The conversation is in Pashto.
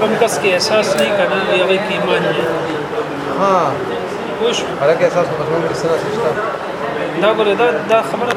کم کس کې احساس نه کنه هغه کې ایمان نه ها خوش هغه احساس په ځمکه کې څه نشته دا ګوره دا دا خبره